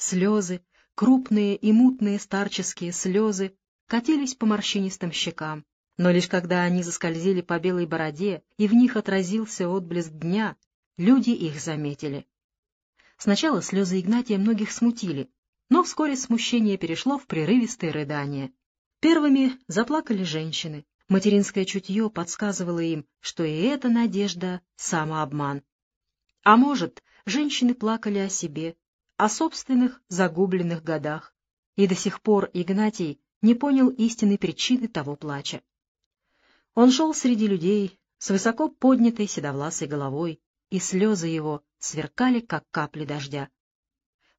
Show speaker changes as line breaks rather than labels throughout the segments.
Слезы, крупные и мутные старческие слезы, катились по морщинистым щекам, но лишь когда они заскользили по белой бороде и в них отразился отблеск дня, люди их заметили. Сначала слезы Игнатия многих смутили, но вскоре смущение перешло в прерывистые рыдания. Первыми заплакали женщины. Материнское чутье подсказывало им, что и эта надежда — самообман. А может, женщины плакали о себе, о собственных загубленных годах, и до сих пор Игнатий не понял истинной причины того плача. Он шел среди людей с высоко поднятой седовласой головой, и слезы его сверкали, как капли дождя.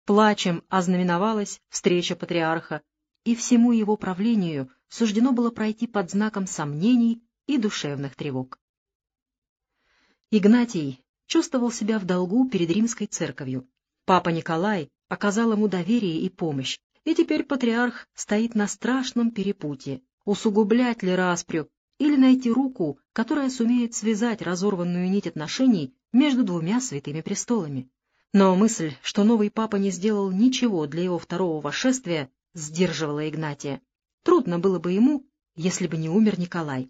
Плачем ознаменовалась встреча патриарха, и всему его правлению суждено было пройти под знаком сомнений и душевных тревог. Игнатий чувствовал себя в долгу перед римской церковью. Папа Николай оказал ему доверие и помощь, и теперь патриарх стоит на страшном перепутье, усугублять ли распрю или найти руку, которая сумеет связать разорванную нить отношений между двумя святыми престолами. Но мысль, что новый папа не сделал ничего для его второго восшествия, сдерживала Игнатия. Трудно было бы ему, если бы не умер Николай.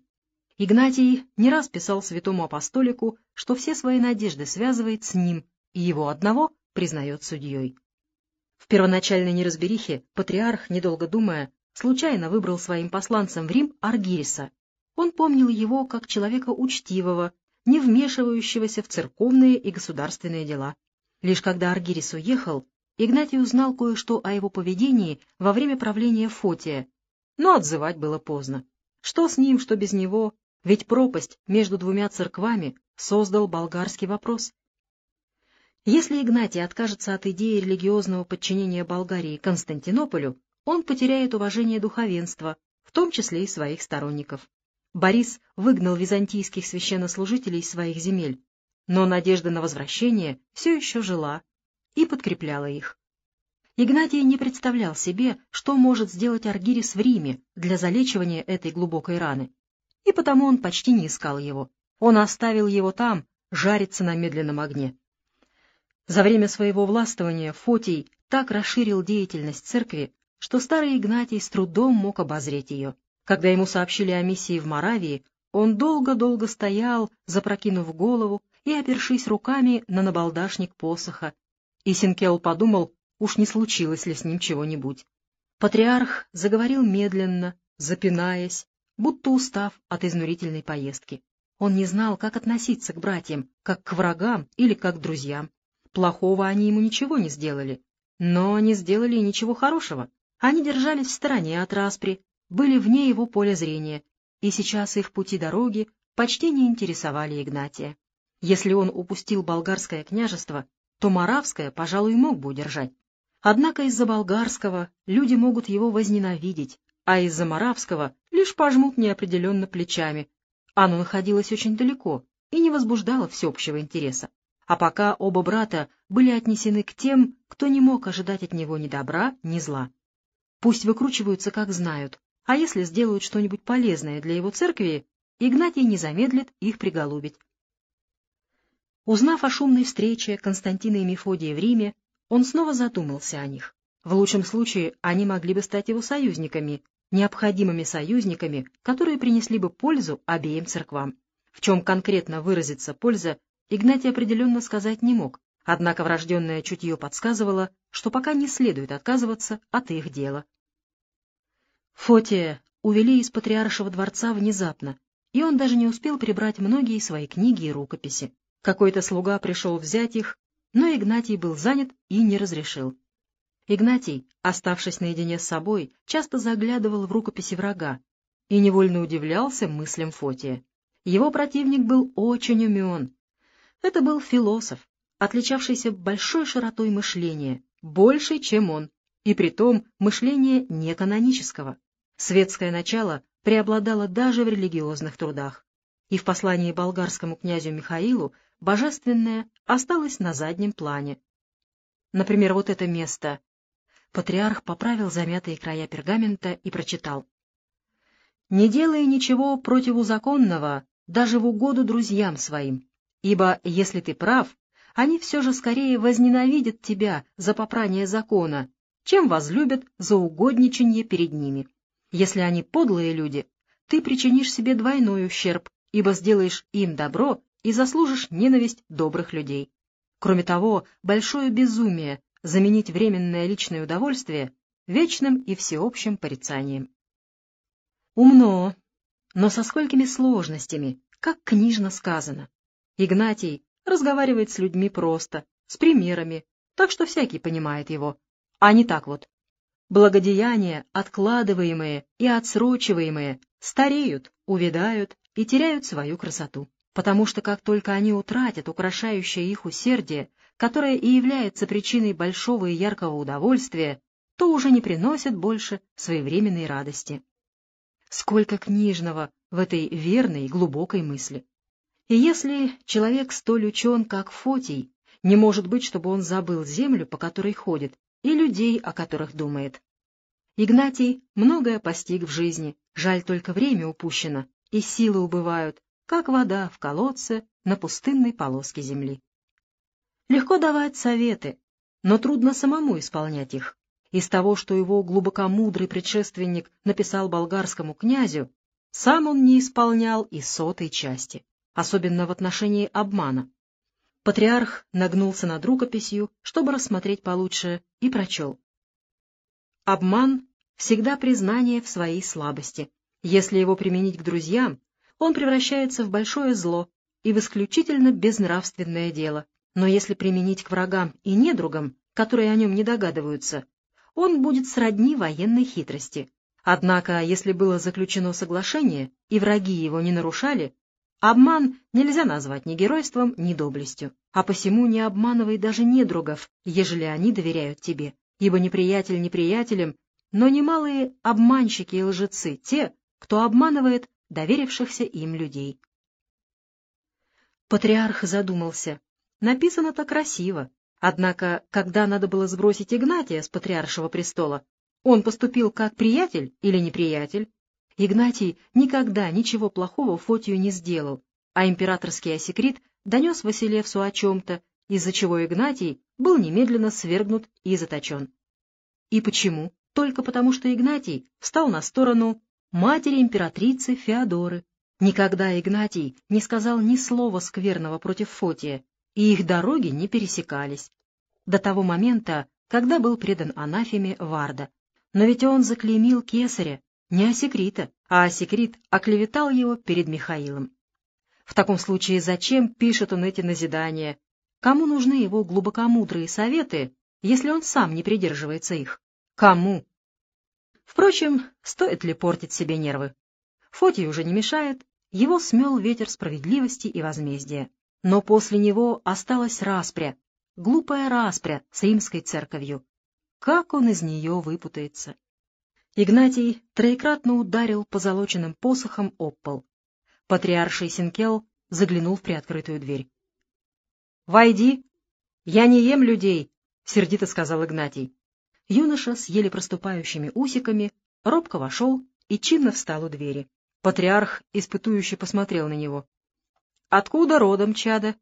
Игнатий не раз писал святому апостолику, что все свои надежды связывает с ним, и его одного признает судьей. В первоначальной неразберихе патриарх, недолго думая, случайно выбрал своим посланцем в Рим Аргириса, он помнил его как человека учтивого, не вмешивающегося в церковные и государственные дела. Лишь когда Аргирис уехал, Игнатий узнал кое-что о его поведении во время правления Фотия, но отзывать было поздно. Что с ним, что без него, ведь пропасть между двумя церквами создал болгарский вопрос. Если Игнатий откажется от идеи религиозного подчинения Болгарии Константинополю, он потеряет уважение духовенства, в том числе и своих сторонников. Борис выгнал византийских священнослужителей из своих земель, но надежда на возвращение все еще жила и подкрепляла их. Игнатий не представлял себе, что может сделать Аргирис в Риме для залечивания этой глубокой раны, и потому он почти не искал его. Он оставил его там, жариться на медленном огне. За время своего властвования Фотий так расширил деятельность церкви, что старый Игнатий с трудом мог обозреть ее. Когда ему сообщили о миссии в Моравии, он долго-долго стоял, запрокинув голову и опершись руками на набалдашник посоха. И Синкел подумал, уж не случилось ли с ним чего-нибудь. Патриарх заговорил медленно, запинаясь, будто устав от изнурительной поездки. Он не знал, как относиться к братьям, как к врагам или как к друзьям. Плохого они ему ничего не сделали, но не сделали и ничего хорошего. Они держались в стороне от распри, были вне его поля зрения, и сейчас их пути дороги почти не интересовали Игнатия. Если он упустил болгарское княжество, то Моравское, пожалуй, мог бы удержать. Однако из-за болгарского люди могут его возненавидеть, а из-за Моравского лишь пожмут неопределенно плечами. Оно находилось очень далеко и не возбуждало всеобщего интереса. А пока оба брата были отнесены к тем, кто не мог ожидать от него ни добра, ни зла. Пусть выкручиваются, как знают, а если сделают что-нибудь полезное для его церкви, Игнатий не замедлит их приголубить. Узнав о шумной встрече Константина и Мефодия в Риме, он снова задумался о них. В лучшем случае они могли бы стать его союзниками, необходимыми союзниками, которые принесли бы пользу обеим церквам. В чем конкретно выразится польза, Игнатий определенно сказать не мог, однако врожденное чутье подсказывало, что пока не следует отказываться от их дела. Фотия увели из патриаршего дворца внезапно, и он даже не успел прибрать многие свои книги и рукописи. Какой-то слуга пришел взять их, но Игнатий был занят и не разрешил. Игнатий, оставшись наедине с собой, часто заглядывал в рукописи врага и невольно удивлялся мыслям Фотия. Его противник был очень умен. Это был философ, отличавшийся большой широтой мышления, большей, чем он, и притом мышления неканонического. Светское начало преобладало даже в религиозных трудах, и в послании болгарскому князю Михаилу божественное осталось на заднем плане. Например, вот это место. Патриарх поправил замятые края пергамента и прочитал. «Не делай ничего противузаконного даже в угоду друзьям своим, ибо, если ты прав, они все же скорее возненавидят тебя за попрание закона, чем возлюбят за угодничанье перед ними. Если они подлые люди, ты причинишь себе двойной ущерб, ибо сделаешь им добро и заслужишь ненависть добрых людей. Кроме того, большое безумие заменить временное личное удовольствие вечным и всеобщим порицанием. Умно, но со сколькими сложностями, как книжно сказано. Игнатий разговаривает с людьми просто, с примерами, так что всякий понимает его, а не так вот. Благодеяния, откладываемые и отсрочиваемые, стареют, увядают и теряют свою красоту, потому что как только они утратят украшающее их усердие, которое и является причиной большого и яркого удовольствия, то уже не приносят больше своевременной радости. Сколько книжного в этой верной глубокой мысли. И если человек столь учен, как Фотий, не может быть, чтобы он забыл землю, по которой ходит, и людей, о которых думает. Игнатий многое постиг в жизни, жаль только время упущено, и силы убывают, как вода в колодце на пустынной полоске земли. Легко давать советы, но трудно самому исполнять их. Из того, что его глубокомудрый предшественник написал болгарскому князю, сам он не исполнял и сотой части, особенно в отношении обмана. Патриарх нагнулся над рукописью, чтобы рассмотреть получше, и прочел. Обман — всегда признание в своей слабости. Если его применить к друзьям, он превращается в большое зло и в исключительно безнравственное дело. Но если применить к врагам и недругам, которые о нем не догадываются, он будет сродни военной хитрости. Однако, если было заключено соглашение, и враги его не нарушали, обман нельзя назвать ни геройством, ни доблестью. А посему не обманывай даже недругов, ежели они доверяют тебе, ибо неприятель неприятелем, но немалые обманщики и лжецы те, кто обманывает доверившихся им людей. Патриарх задумался. Написано-то красиво, Однако, когда надо было сбросить Игнатия с патриаршего престола, он поступил как приятель или неприятель. Игнатий никогда ничего плохого Фотию не сделал, а императорский осекрит донес Василевсу о чем-то, из-за чего Игнатий был немедленно свергнут и заточен. И почему? Только потому, что Игнатий встал на сторону матери императрицы Феодоры. Никогда Игнатий не сказал ни слова скверного против Фотия, и их дороги не пересекались. До того момента, когда был предан анафеме Варда. Но ведь он заклеймил кесаря, не Осекрита, а Осекрит оклеветал его перед Михаилом. В таком случае зачем пишет он эти назидания? Кому нужны его глубокомудрые советы, если он сам не придерживается их? Кому? Впрочем, стоит ли портить себе нервы? Фотий уже не мешает, его смел ветер справедливости и возмездия. Но после него осталась распря, глупая распря с римской церковью. Как он из нее выпутается? Игнатий троекратно ударил позолоченным посохом об пол. Патриарший Синкел заглянул в приоткрытую дверь. — Войди! Я не ем людей! — сердито сказал Игнатий. Юноша с еле проступающими усиками робко вошел и чинно встал у двери. Патриарх испытующе посмотрел на него. Откуда родом, чада?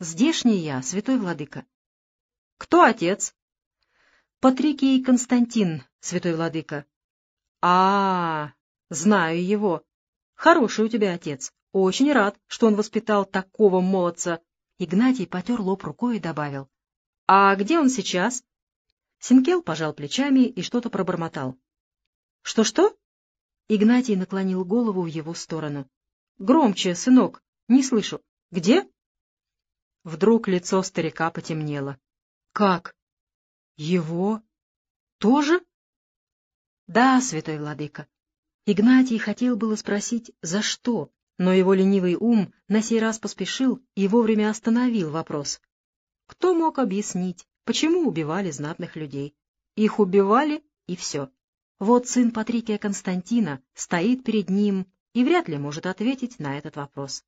Здешний я, святой владыка. Кто отец? Патрикий Константин, святой владыка. А, -а, а, знаю его. Хороший у тебя отец. Очень рад, что он воспитал такого молодца. Игнатий потер лоб рукой и добавил. А где он сейчас? Синкел пожал плечами и что-то пробормотал. Что-что? Игнатий наклонил голову в его сторону. Громче, сынок, не слышу. Где? Вдруг лицо старика потемнело. Как? Его? Тоже? Да, святой владыка. Игнатий хотел было спросить, за что, но его ленивый ум на сей раз поспешил и вовремя остановил вопрос. Кто мог объяснить, почему убивали знатных людей? Их убивали, и все. Вот сын Патрикия Константина стоит перед ним и вряд ли может ответить на этот вопрос.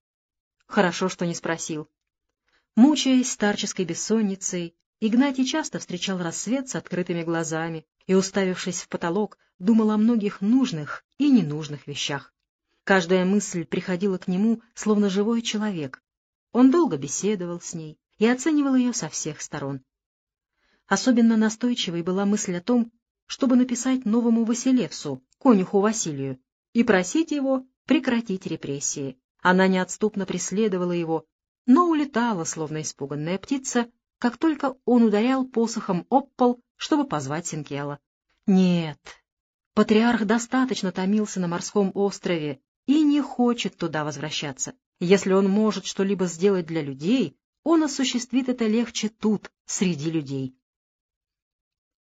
Хорошо, что не спросил. Мучаясь старческой бессонницей, Игнатий часто встречал рассвет с открытыми глазами и, уставившись в потолок, думал о многих нужных и ненужных вещах. Каждая мысль приходила к нему, словно живой человек. Он долго беседовал с ней, и оценивал ее со всех сторон. Особенно настойчивой была мысль о том, чтобы написать новому Василевсу, конюху Василию, и просить его прекратить репрессии. Она неотступно преследовала его, но улетала, словно испуганная птица, как только он ударял посохом об пол, чтобы позвать Синкела. Нет, патриарх достаточно томился на морском острове и не хочет туда возвращаться. Если он может что-либо сделать для людей, он осуществит это легче тут, среди людей.